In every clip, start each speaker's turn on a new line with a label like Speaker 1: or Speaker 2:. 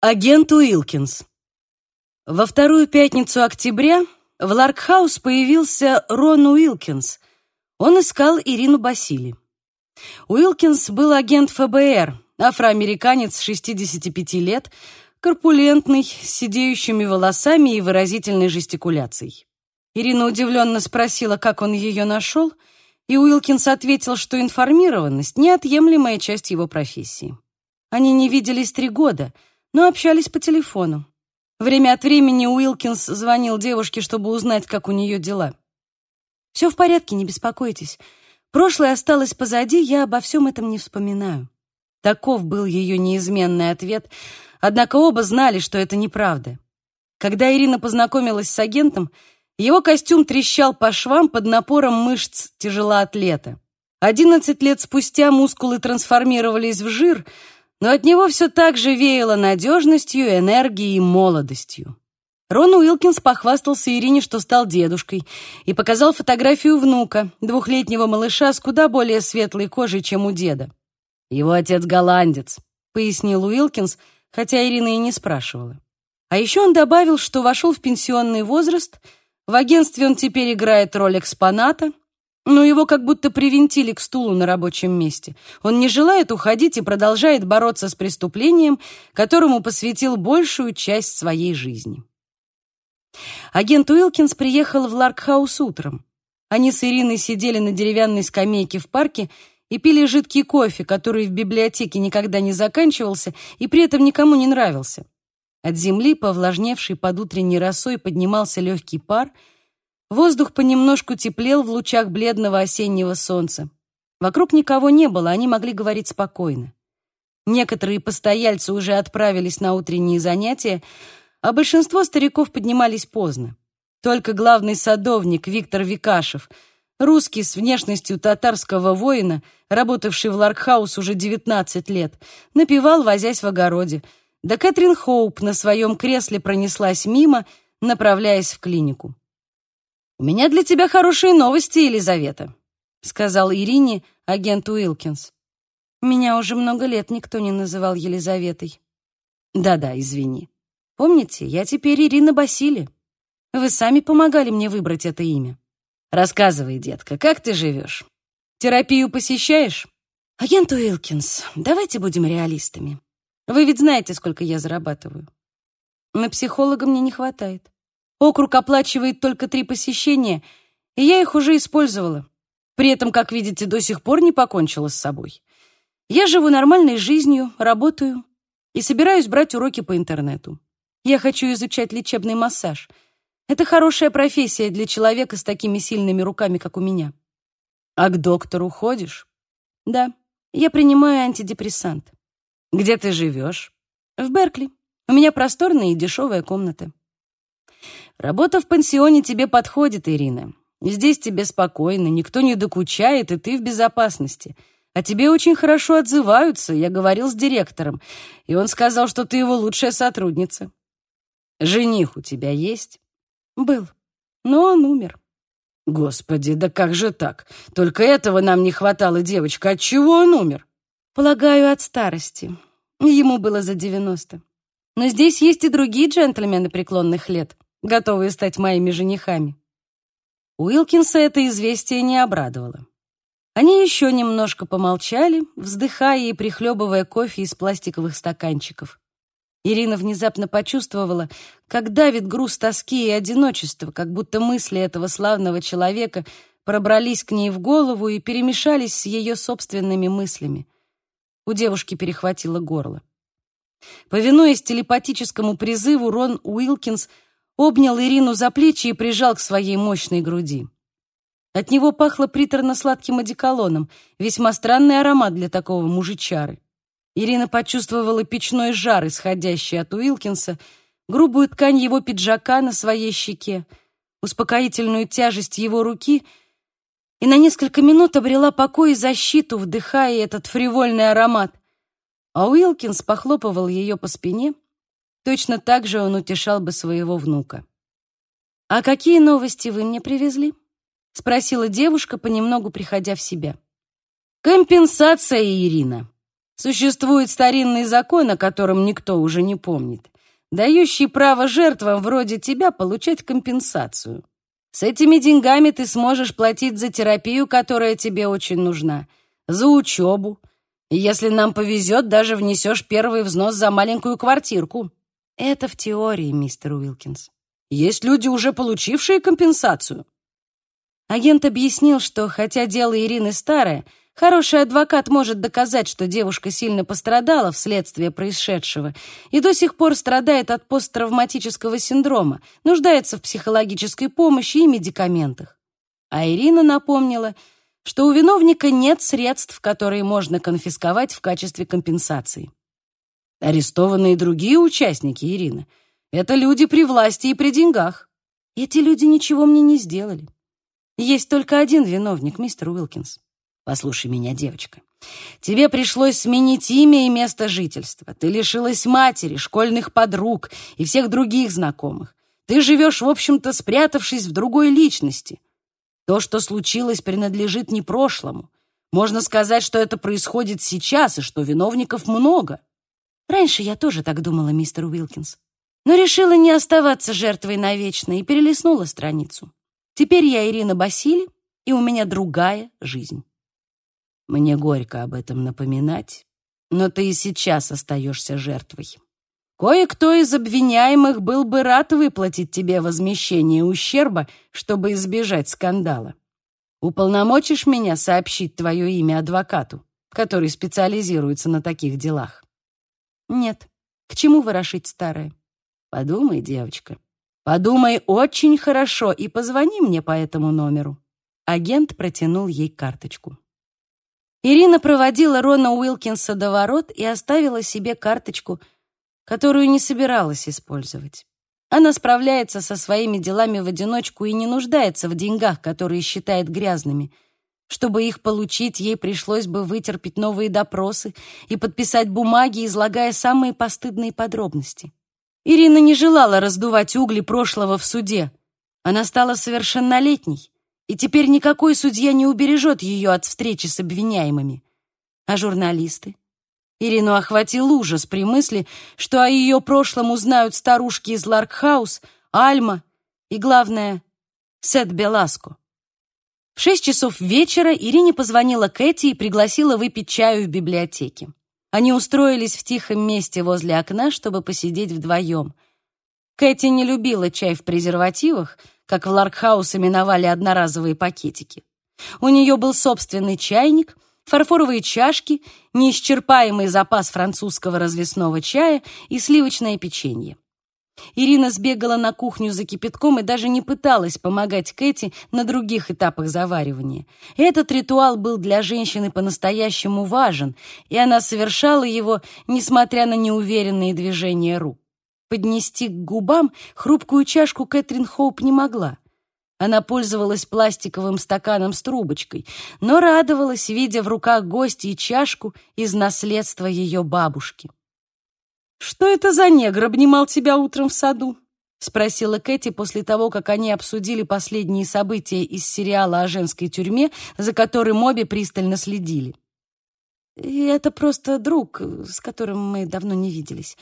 Speaker 1: Агент Уилкинс. Во вторую пятницу октября в Ларкхаус появился Рон Уилкинс. Он искал Ирину Басили. Уилкинс был агент ФБР, афроамериканец 65 лет, корпулентный, с седеющими волосами и выразительной жестикуляцией. Ирина удивленно спросила, как он ее нашел, и Уилкинс ответил, что информированность — неотъемлемая часть его профессии. Они не виделись три года — но общались по телефону. Время от времени Уилкинс звонил девушке, чтобы узнать, как у нее дела. «Все в порядке, не беспокойтесь. Прошлое осталось позади, я обо всем этом не вспоминаю». Таков был ее неизменный ответ, однако оба знали, что это неправда. Когда Ирина познакомилась с агентом, его костюм трещал по швам под напором мышц тяжелоатлета. Одиннадцать лет спустя мускулы трансформировались в жир — но от него все так же веяло надежностью, энергией и молодостью. Рон Уилкинс похвастался Ирине, что стал дедушкой, и показал фотографию внука, двухлетнего малыша с куда более светлой кожей, чем у деда. «Его отец голландец», — пояснил Уилкинс, хотя Ирина и не спрашивала. А еще он добавил, что вошел в пенсионный возраст, в агентстве он теперь играет роль экспоната, но его как будто привинтили к стулу на рабочем месте. Он не желает уходить и продолжает бороться с преступлением, которому посвятил большую часть своей жизни. Агент Уилкинс приехал в Ларкхаус утром. Они с Ириной сидели на деревянной скамейке в парке и пили жидкий кофе, который в библиотеке никогда не заканчивался и при этом никому не нравился. От земли, повлажневшей под утренней росой, поднимался легкий пар — Воздух понемножку теплел в лучах бледного осеннего солнца. Вокруг никого не было, они могли говорить спокойно. Некоторые постояльцы уже отправились на утренние занятия, а большинство стариков поднимались поздно. Только главный садовник Виктор Викашев, русский с внешностью татарского воина, работавший в Ларкхаус уже 19 лет, напевал, возясь в огороде. Да Кэтрин Хоуп на своем кресле пронеслась мимо, направляясь в клинику. «У меня для тебя хорошие новости, Елизавета», — сказал Ирине агент Уилкинс. «Меня уже много лет никто не называл Елизаветой». «Да-да, извини. Помните, я теперь Ирина Басили. Вы сами помогали мне выбрать это имя». «Рассказывай, детка, как ты живешь? Терапию посещаешь?» «Агент Уилкинс, давайте будем реалистами. Вы ведь знаете, сколько я зарабатываю. На психолога мне не хватает. Округ оплачивает только три посещения, и я их уже использовала. При этом, как видите, до сих пор не покончила с собой. Я живу нормальной жизнью, работаю и собираюсь брать уроки по интернету. Я хочу изучать лечебный массаж. Это хорошая профессия для человека с такими сильными руками, как у меня. А к доктору ходишь? Да, я принимаю антидепрессант. Где ты живешь? В Беркли. У меня просторная и дешевая комната. Работа в пансионе тебе подходит, Ирина. Здесь тебе спокойно, никто не докучает, и ты в безопасности. А тебе очень хорошо отзываются, я говорил с директором, и он сказал, что ты его лучшая сотрудница. Жених у тебя есть? Был, но он умер. Господи, да как же так? Только этого нам не хватало, девочка. От чего он умер? Полагаю, от старости. Ему было за девяносто. Но здесь есть и другие джентльмены преклонных лет готовые стать моими женихами. Уилкинса это известие не обрадовало. Они еще немножко помолчали, вздыхая и прихлебывая кофе из пластиковых стаканчиков. Ирина внезапно почувствовала, как давит груз тоски и одиночества, как будто мысли этого славного человека пробрались к ней в голову и перемешались с ее собственными мыслями. У девушки перехватило горло. Повинуясь телепатическому призыву, Рон Уилкинс — обнял Ирину за плечи и прижал к своей мощной груди. От него пахло приторно-сладким одеколоном, весьма странный аромат для такого мужичары. Ирина почувствовала печной жар, исходящий от Уилкинса, грубую ткань его пиджака на своей щеке, успокоительную тяжесть его руки и на несколько минут обрела покой и защиту, вдыхая этот фривольный аромат. А Уилкинс похлопывал ее по спине — Точно так же он утешал бы своего внука. «А какие новости вы мне привезли?» — спросила девушка, понемногу приходя в себя. «Компенсация, Ирина. Существует старинный закон, о котором никто уже не помнит, дающий право жертвам вроде тебя получать компенсацию. С этими деньгами ты сможешь платить за терапию, которая тебе очень нужна, за учебу, и если нам повезет, даже внесешь первый взнос за маленькую квартирку. Это в теории, мистер Уилкинс. Есть люди, уже получившие компенсацию. Агент объяснил, что хотя дело Ирины старое, Хороший адвокат может доказать, что девушка сильно пострадала вследствие происшедшего и до сих пор страдает от посттравматического синдрома, нуждается в психологической помощи и медикаментах. А Ирина напомнила, что у виновника нет средств, которые можно конфисковать в качестве компенсации. Арестованные другие участники Ирины — это люди при власти и при деньгах. Эти люди ничего мне не сделали. Есть только один виновник, мистер Уилкинс. Послушай меня, девочка. Тебе пришлось сменить имя и место жительства. Ты лишилась матери, школьных подруг и всех других знакомых. Ты живешь, в общем-то, спрятавшись в другой личности. То, что случилось, принадлежит не прошлому. Можно сказать, что это происходит сейчас и что виновников много. Раньше я тоже так думала, мистер Уилкинс. Но решила не оставаться жертвой навечно и перелистнула страницу. Теперь я Ирина Басили, и у меня другая жизнь. Мне горько об этом напоминать, но ты и сейчас остаешься жертвой. Кое-кто из обвиняемых был бы рад выплатить тебе возмещение ущерба, чтобы избежать скандала. Уполномочишь меня сообщить твое имя адвокату, который специализируется на таких делах? Нет. К чему ворошить старое? Подумай, девочка. Подумай очень хорошо и позвони мне по этому номеру. Агент протянул ей карточку. Ирина проводила Рона Уилкинса до ворот и оставила себе карточку, которую не собиралась использовать. Она справляется со своими делами в одиночку и не нуждается в деньгах, которые считает грязными. Чтобы их получить, ей пришлось бы вытерпеть новые допросы и подписать бумаги, излагая самые постыдные подробности. Ирина не желала раздувать угли прошлого в суде. Она стала совершеннолетней и теперь никакой судья не убережет ее от встречи с обвиняемыми. А журналисты? Ирину охватил ужас при мысли, что о ее прошлом узнают старушки из Ларкхаус, Альма и, главное, Сет Беласко. В шесть часов вечера Ирине позвонила Кэти и пригласила выпить чаю в библиотеке. Они устроились в тихом месте возле окна, чтобы посидеть вдвоем. Кэти не любила чай в презервативах — как в Ларкхаус именовали одноразовые пакетики. У нее был собственный чайник, фарфоровые чашки, неисчерпаемый запас французского развесного чая и сливочное печенье. Ирина сбегала на кухню за кипятком и даже не пыталась помогать Кэти на других этапах заваривания. Этот ритуал был для женщины по-настоящему важен, и она совершала его, несмотря на неуверенные движения рук. Поднести к губам хрупкую чашку Кэтрин Хоуп не могла. Она пользовалась пластиковым стаканом с трубочкой, но радовалась, видя в руках гостей чашку из наследства ее бабушки. «Что это за негр обнимал тебя утром в саду?» — спросила Кэти после того, как они обсудили последние события из сериала о женской тюрьме, за которым обе пристально следили. «И это просто друг, с которым мы давно не виделись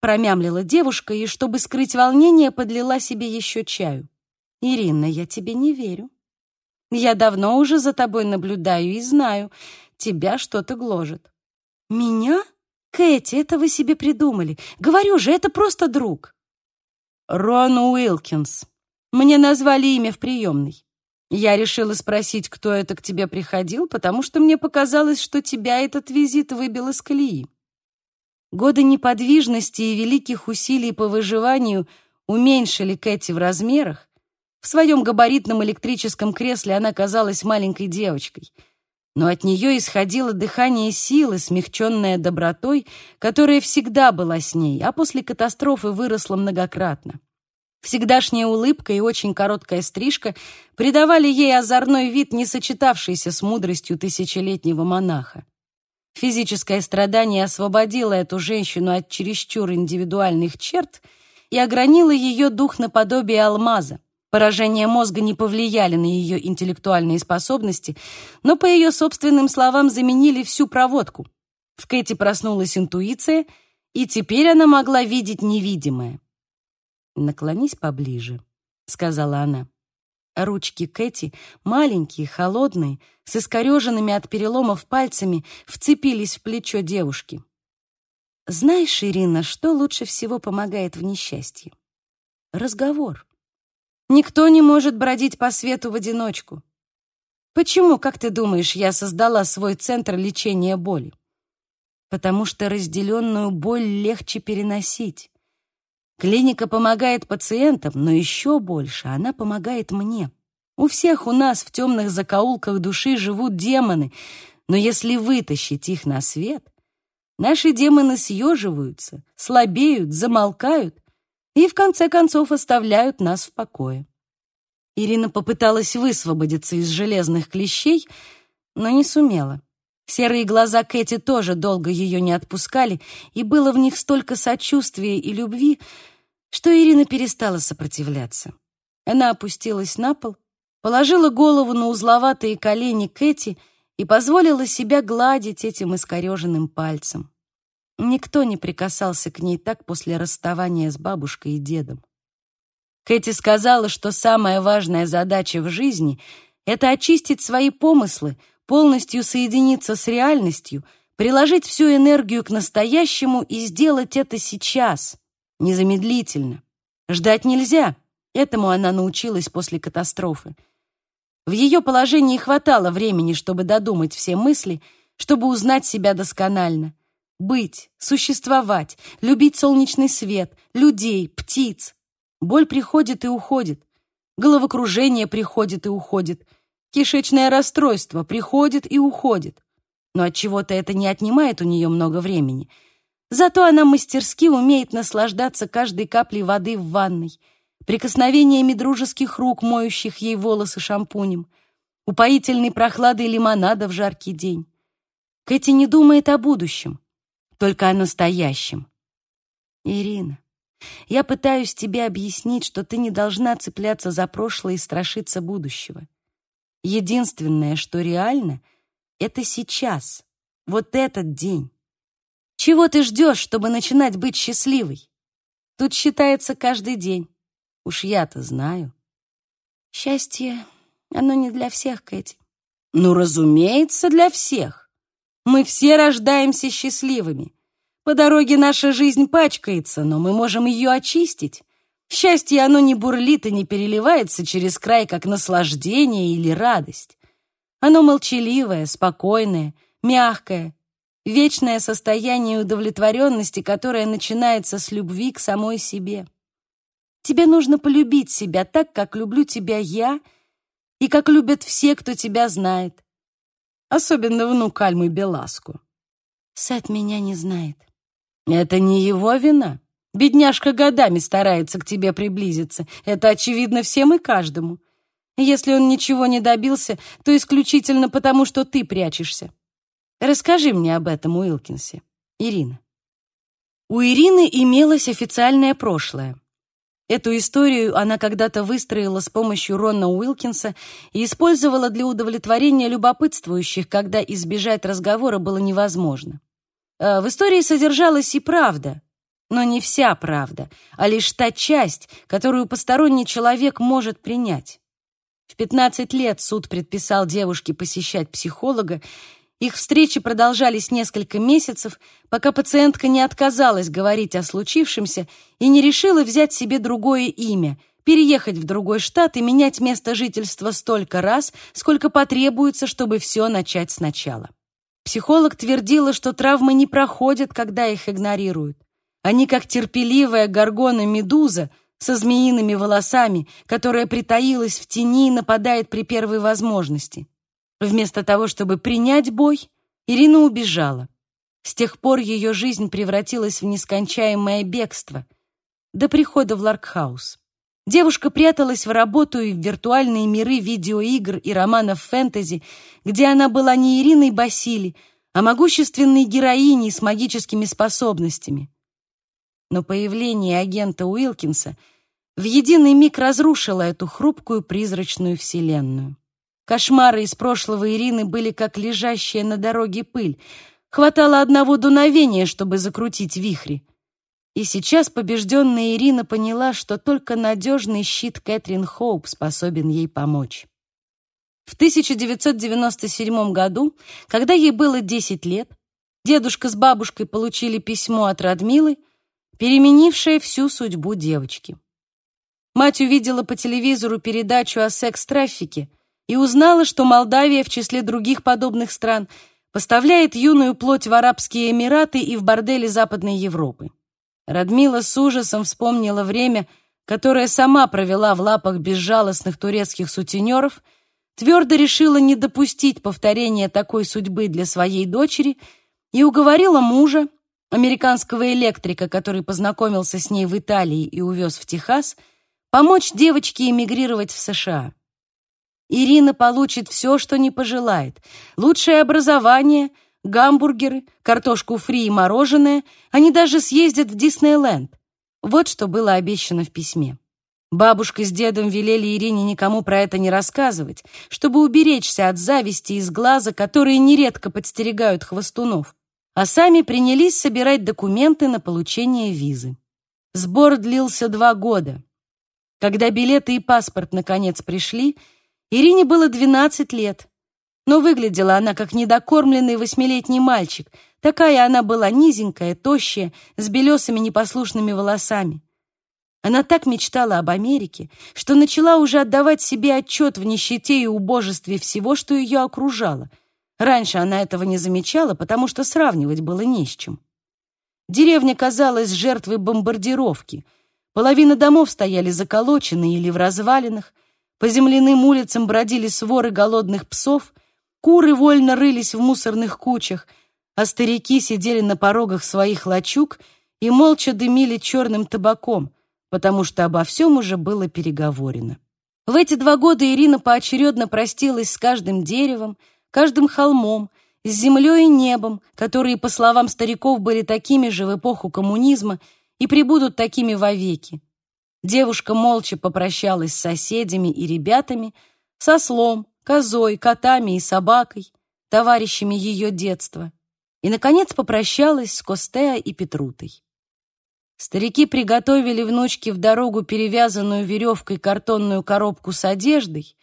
Speaker 1: промямлила девушка и, чтобы скрыть волнение, подлила себе еще чаю. «Ирина, я тебе не верю. Я давно уже за тобой наблюдаю и знаю, тебя что-то гложет». «Меня? Кэти, это вы себе придумали. Говорю же, это просто друг». «Рон Уилкинс. Мне назвали имя в приемной. Я решила спросить, кто это к тебе приходил, потому что мне показалось, что тебя этот визит выбил из колеи. Годы неподвижности и великих усилий по выживанию уменьшили Кэти в размерах. В своем габаритном электрическом кресле она казалась маленькой девочкой. Но от нее исходило дыхание силы, смягченное добротой, которая всегда была с ней, а после катастрофы выросла многократно. Всегдашняя улыбка и очень короткая стрижка придавали ей озорной вид, не сочетавшийся с мудростью тысячелетнего монаха. Физическое страдание освободило эту женщину от чересчур индивидуальных черт и огранило ее дух наподобие алмаза. Поражения мозга не повлияли на ее интеллектуальные способности, но, по ее собственным словам, заменили всю проводку. В Кэти проснулась интуиция, и теперь она могла видеть невидимое. «Наклонись поближе», — сказала она. Ручки Кэти, маленькие, холодные, с искореженными от переломов пальцами, вцепились в плечо девушки. «Знаешь, Ирина, что лучше всего помогает в несчастье? Разговор. Никто не может бродить по свету в одиночку. Почему, как ты думаешь, я создала свой центр лечения боли? Потому что разделенную боль легче переносить. Клиника помогает пациентам, но еще больше она помогает мне. У всех у нас в темных закоулках души живут демоны, но если вытащить их на свет, наши демоны съеживаются, слабеют, замолкают и в конце концов оставляют нас в покое. Ирина попыталась высвободиться из железных клещей, но не сумела. Серые глаза Кэти тоже долго ее не отпускали, и было в них столько сочувствия и любви, что Ирина перестала сопротивляться. Она опустилась на пол, положила голову на узловатые колени Кэти и позволила себя гладить этим искореженным пальцем. Никто не прикасался к ней так после расставания с бабушкой и дедом. Кэти сказала, что самая важная задача в жизни — это очистить свои помыслы, полностью соединиться с реальностью, приложить всю энергию к настоящему и сделать это сейчас, незамедлительно. Ждать нельзя. Этому она научилась после катастрофы. В ее положении хватало времени, чтобы додумать все мысли, чтобы узнать себя досконально. Быть, существовать, любить солнечный свет, людей, птиц. Боль приходит и уходит. Головокружение приходит и уходит. Кишечное расстройство приходит и уходит. Но от чего то это не отнимает у нее много времени — Зато она мастерски умеет наслаждаться каждой каплей воды в ванной, прикосновениями дружеских рук, моющих ей волосы шампунем, упоительной прохладой лимонада в жаркий день. Кэти не думает о будущем, только о настоящем. Ирина, я пытаюсь тебе объяснить, что ты не должна цепляться за прошлое и страшиться будущего. Единственное, что реально, это сейчас, вот этот день. Чего ты ждешь, чтобы начинать быть счастливой? Тут считается каждый день. Уж я-то знаю. Счастье, оно не для всех, Кэти. Ну, разумеется, для всех. Мы все рождаемся счастливыми. По дороге наша жизнь пачкается, но мы можем ее очистить. Счастье, оно не бурлит и не переливается через край, как наслаждение или радость. Оно молчаливое, спокойное, мягкое, вечное состояние удовлетворенности, которое начинается с любви к самой себе. Тебе нужно полюбить себя так, как люблю тебя я и как любят все, кто тебя знает. Особенно внук Альмы Беласку. Сет меня не знает. Это не его вина. Бедняжка годами старается к тебе приблизиться. Это очевидно всем и каждому. Если он ничего не добился, то исключительно потому, что ты прячешься. Расскажи мне об этом, Уилкинсе. Ирина. У Ирины имелось официальное прошлое. Эту историю она когда-то выстроила с помощью Рона Уилкинса и использовала для удовлетворения любопытствующих, когда избежать разговора было невозможно. А в истории содержалась и правда, но не вся правда, а лишь та часть, которую посторонний человек может принять. В 15 лет суд предписал девушке посещать психолога, их встречи продолжались несколько месяцев, пока пациентка не отказалась говорить о случившемся и не решила взять себе другое имя, переехать в другой штат и менять место жительства столько раз, сколько потребуется, чтобы все начать сначала. Психолог твердила, что травмы не проходят, когда их игнорируют. Они как терпеливая горгона-медуза со змеиными волосами, которая притаилась в тени и нападает при первой возможности. Вместо того, чтобы принять бой, Ирина убежала. С тех пор ее жизнь превратилась в нескончаемое бегство до прихода в Ларкхаус. Девушка пряталась в работу и в виртуальные миры видеоигр и романов фэнтези, где она была не Ириной Басили, а могущественной героиней с магическими способностями. Но появление агента Уилкинса в единый миг разрушило эту хрупкую призрачную вселенную. Кошмары из прошлого Ирины были как лежащая на дороге пыль. Хватало одного дуновения, чтобы закрутить вихри. И сейчас побежденная Ирина поняла, что только надежный щит Кэтрин Хоуп способен ей помочь. В 1997 году, когда ей было 10 лет, дедушка с бабушкой получили письмо от Радмилы, переменившее всю судьбу девочки. Мать увидела по телевизору передачу о секс-трафике и узнала, что Молдавия в числе других подобных стран поставляет юную плоть в Арабские Эмираты и в бордели Западной Европы. Радмила с ужасом вспомнила время, которое сама провела в лапах безжалостных турецких сутенеров, твердо решила не допустить повторения такой судьбы для своей дочери и уговорила мужа, американского электрика, который познакомился с ней в Италии и увез в Техас, помочь девочке эмигрировать в США. Ирина получит все, что не пожелает. Лучшее образование — гамбургеры, картошку фри и мороженое, они даже съездят в Диснейленд. Вот что было обещано в письме. Бабушка с дедом велели Ирине никому про это не рассказывать, чтобы уберечься от зависти из глаза, которые нередко подстерегают хвостунов, а сами принялись собирать документы на получение визы. Сбор длился два года. Когда билеты и паспорт наконец пришли, Ирине было 12 лет, но выглядела она как недокормленный восьмилетний мальчик. Такая она была низенькая, тощая, с белесыми непослушными волосами. Она так мечтала об Америке, что начала уже отдавать себе отчет в нищете и убожестве всего, что ее окружало. Раньше она этого не замечала, потому что сравнивать было не с чем. Деревня казалась жертвой бомбардировки. Половина домов стояли заколоченные или в развалинах, по земляным улицам бродили своры голодных псов, Куры вольно рылись в мусорных кучах, а старики сидели на порогах своих лачуг и молча дымили черным табаком, потому что обо всем уже было переговорено. В эти два года Ирина поочередно простилась с каждым деревом, каждым холмом, с землей и небом, которые, по словам стариков, были такими же в эпоху коммунизма и прибудут такими вовеки. Девушка молча попрощалась с соседями и ребятами, со слом, козой, котами и собакой, товарищами ее детства, и, наконец, попрощалась с Костеа и Петрутой. Старики приготовили внучке в дорогу перевязанную веревкой картонную коробку с одеждой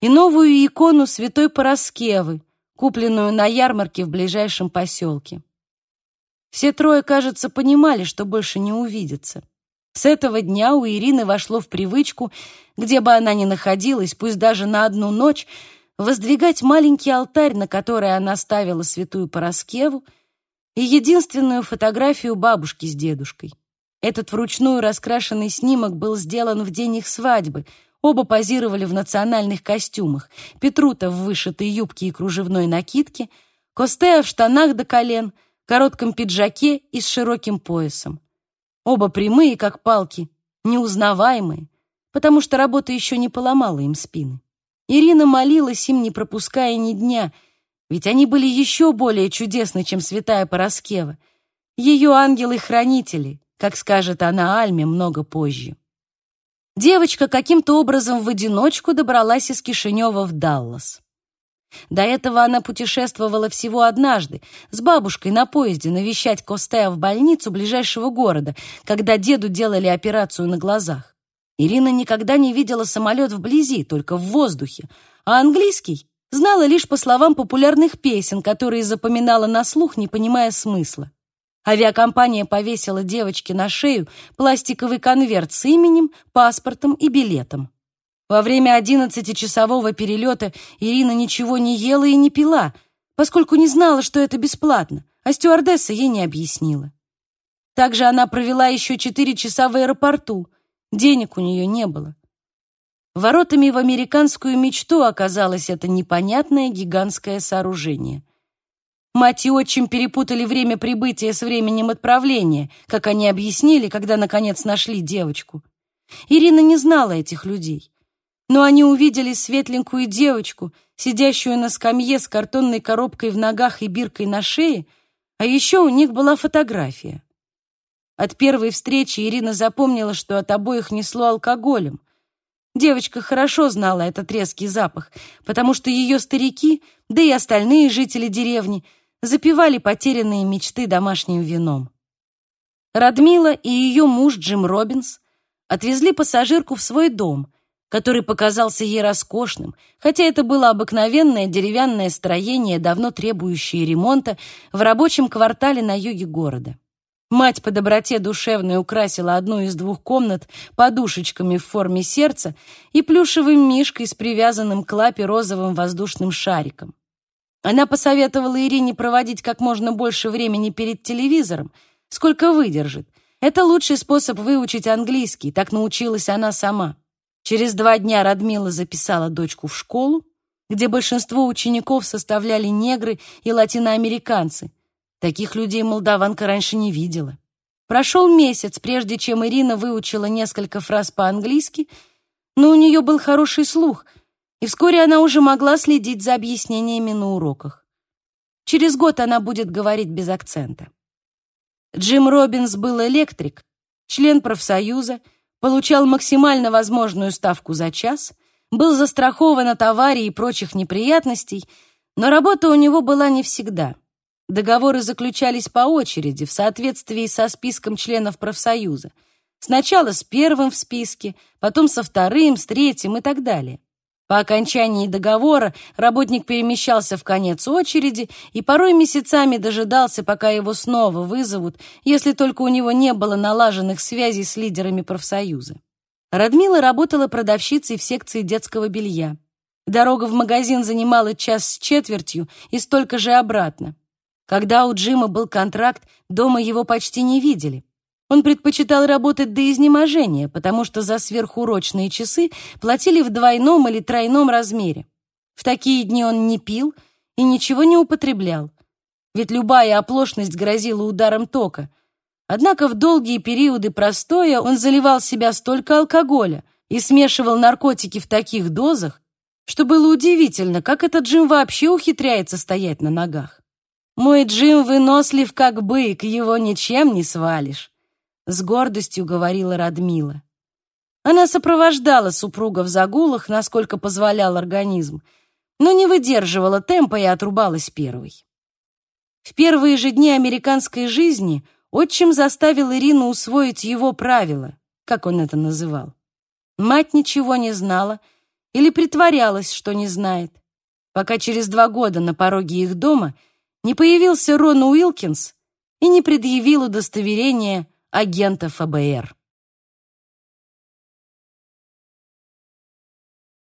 Speaker 1: и новую икону святой Пороскевы, купленную на ярмарке в ближайшем поселке. Все трое, кажется, понимали, что больше не увидятся. С этого дня у Ирины вошло в привычку, где бы она ни находилась, пусть даже на одну ночь, воздвигать маленький алтарь, на который она ставила святую Пороскеву, и единственную фотографию бабушки с дедушкой. Этот вручную раскрашенный снимок был сделан в день их свадьбы. Оба позировали в национальных костюмах. Петрута в вышитой юбке и кружевной накидке, Костея в штанах до колен, коротком пиджаке и с широким поясом. Оба прямые, как палки, неузнаваемые, потому что работа еще не поломала им спины. Ирина молилась им, не пропуская ни дня, ведь они были еще более чудесны, чем святая Пороскева, ее ангелы-хранители, как скажет она Альме много позже. Девочка каким-то образом в одиночку добралась из Кишинева в Даллас. До этого она путешествовала всего однажды с бабушкой на поезде навещать Костея в больницу ближайшего города, когда деду делали операцию на глазах. Ирина никогда не видела самолет вблизи, только в воздухе, а английский знала лишь по словам популярных песен, которые запоминала на слух, не понимая смысла. Авиакомпания повесила девочке на шею пластиковый конверт с именем, паспортом и билетом. Во время одиннадцатичасового перелета Ирина ничего не ела и не пила, поскольку не знала, что это бесплатно, а стюардесса ей не объяснила. Также она провела еще четыре часа в аэропорту. Денег у нее не было. Воротами в американскую мечту оказалось это непонятное гигантское сооружение. Мать и отчим перепутали время прибытия с временем отправления, как они объяснили, когда, наконец, нашли девочку. Ирина не знала этих людей но они увидели светленькую девочку, сидящую на скамье с картонной коробкой в ногах и биркой на шее, а еще у них была фотография. От первой встречи Ирина запомнила, что от обоих несло алкоголем. Девочка хорошо знала этот резкий запах, потому что ее старики, да и остальные жители деревни, запивали потерянные мечты домашним вином. Радмила и ее муж Джим Робинс отвезли пассажирку в свой дом, который показался ей роскошным, хотя это было обыкновенное деревянное строение, давно требующее ремонта, в рабочем квартале на юге города. Мать по доброте душевной украсила одну из двух комнат подушечками в форме сердца и плюшевым мишкой с привязанным к лапе розовым воздушным шариком. Она посоветовала Ирине проводить как можно больше времени перед телевизором, сколько выдержит. Это лучший способ выучить английский, так научилась она сама. Через два дня Радмила записала дочку в школу, где большинство учеников составляли негры и латиноамериканцы. Таких людей молдаванка раньше не видела. Прошел месяц, прежде чем Ирина выучила несколько фраз по-английски, но у нее был хороший слух, и вскоре она уже могла следить за объяснениями на уроках. Через год она будет говорить без акцента. Джим Робинс был электрик, член профсоюза, получал максимально возможную ставку за час, был застрахован от аварий и прочих неприятностей, но работа у него была не всегда. Договоры заключались по очереди в соответствии со списком членов профсоюза. Сначала с первым в списке, потом со вторым, с третьим и так далее. По окончании договора работник перемещался в конец очереди и порой месяцами дожидался, пока его снова вызовут, если только у него не было налаженных связей с лидерами профсоюза. Радмила работала продавщицей в секции детского белья. Дорога в магазин занимала час с четвертью и столько же обратно. Когда у Джима был контракт, дома его почти не видели. Он предпочитал работать до изнеможения, потому что за сверхурочные часы платили в двойном или тройном размере. В такие дни он не пил и ничего не употреблял, ведь любая оплошность грозила ударом тока. Однако в долгие периоды простоя он заливал себя столько алкоголя и смешивал наркотики в таких дозах, что было удивительно, как этот Джим вообще ухитряется стоять на ногах. «Мой Джим вынослив, как бык, его ничем не свалишь», с гордостью говорила Радмила. Она сопровождала супруга в загулах, насколько позволял организм, но не выдерживала темпа и отрубалась первой. В первые же дни американской жизни отчим заставил Ирину усвоить его правила, как он это называл. Мать ничего не знала или притворялась, что не знает, пока через два года на пороге их дома не появился Рон Уилкинс и не предъявил удостоверение агента ФБР.